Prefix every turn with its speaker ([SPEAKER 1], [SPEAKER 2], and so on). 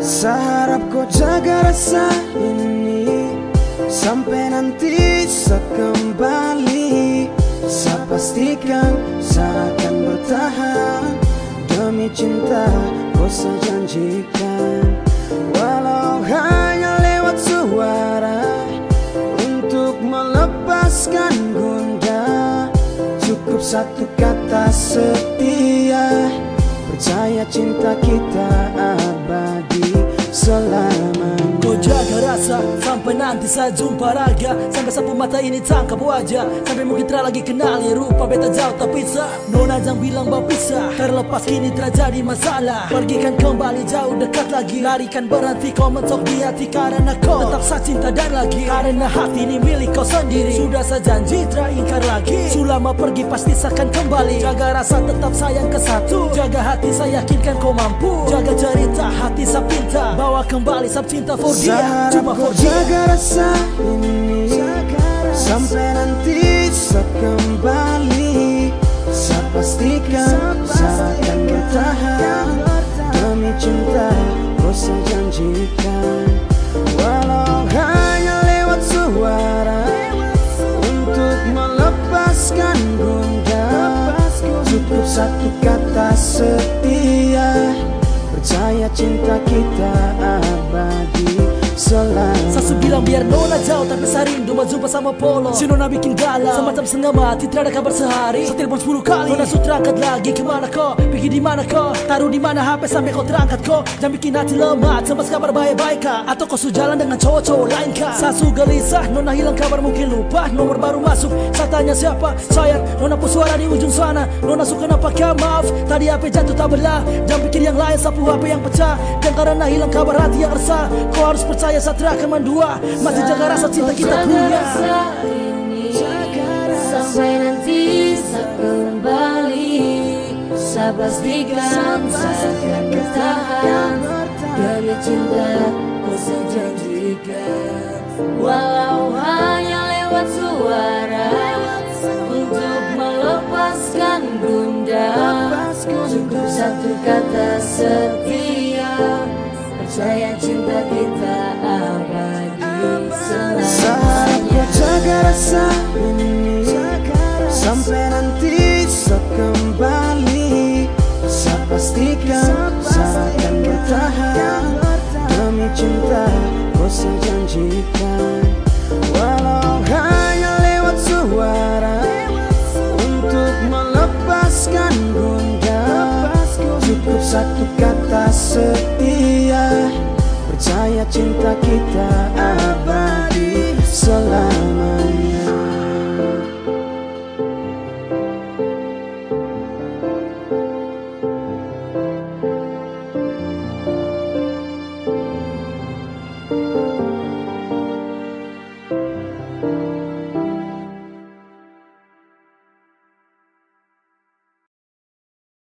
[SPEAKER 1] Seharap kau jaga rasa ini. Sampai nanti saya kembali. Saya pastikan saya akan bertahan. Demi cinta kau janjikan Walau hanya lewat suara Untuk melepaskan gundah Cukup satu kata setia. Percaya cinta kita
[SPEAKER 2] sampai nanti saya jumpa raga. Sampai sapu mata ini tangkap wajah. Sampai mungkin telah lagi kenali rupa beta jauh tak bisa. Nona jangan bilang bawa pisah. Terlepas kini terjadi masalah. Pergikan kembali jauh dekat lagi. Larikan berhenti kau mentok di hati Karena kau tetap saya cinta dan lagi. Karena hati ini milik kau sendiri. Sudah saya janji teringkar lagi. Sulama pergi pasti saya akan kembali. Jaga rasa tetap sayang ke satu. Jaga hati saya yakinkan kau mampu. Jaga cerita hati saya pinta Bawa kembali sab cinta for dia. Cuma for dia
[SPEAKER 1] jaga ini. Sampai nanti saya kembali. Saya pastikan saya akan bertahan Demi cinta kau saya janjikan. Walau hanya lewat suara. Untuk melepaskan gundah Cukup satu kata setia. Percaya cinta kita
[SPEAKER 2] Sasu bilang biar Nona jauh tapi saya rindu mau jumpa sama Polo. Si Nona bikin galau Semacam setengah mati tidak ada kabar sehari. Saya telepon 10 kali. Nona sudah terangkat lagi ke mana kau? Pergi di mana kau? Taruh di mana HP sampai kau terangkat kau? Jangan bikin hati lemah Sempat kabar baik-baik kah? Atau kau sudah jalan dengan cowok-cowok lain kah? Sasu gelisah Nona hilang kabar mungkin lupa. Nomor baru masuk Saya tanya siapa? Sayang Nona pun suara di ujung sana. Nona suka apakah maaf Tadi HP jatuh tak belah. Jangan pikir yang lain sapu HP yang pecah. Dan karena hilang kabar hati yang resah. Kau harus percaya Satria akan mendua Masih jaga rasa cinta kita punya.
[SPEAKER 3] Sampai nanti saya kembali. Saya pastikan saya akan bertahan. Demi cinta kau saya janjikan Walau hanya lewat suara Untuk melepaskan gundah Cukup satu kata setia. Percaya cinta kita abadi
[SPEAKER 1] rasa ini Sampai nanti saya kembali. Saya pastikan saya akan bertahan. Demi cinta kau saya janjikan Walau hanya lewat suara. Untuk melepaskan gundah Cukup satu kata setia. Percaya cinta kita abadi selamanya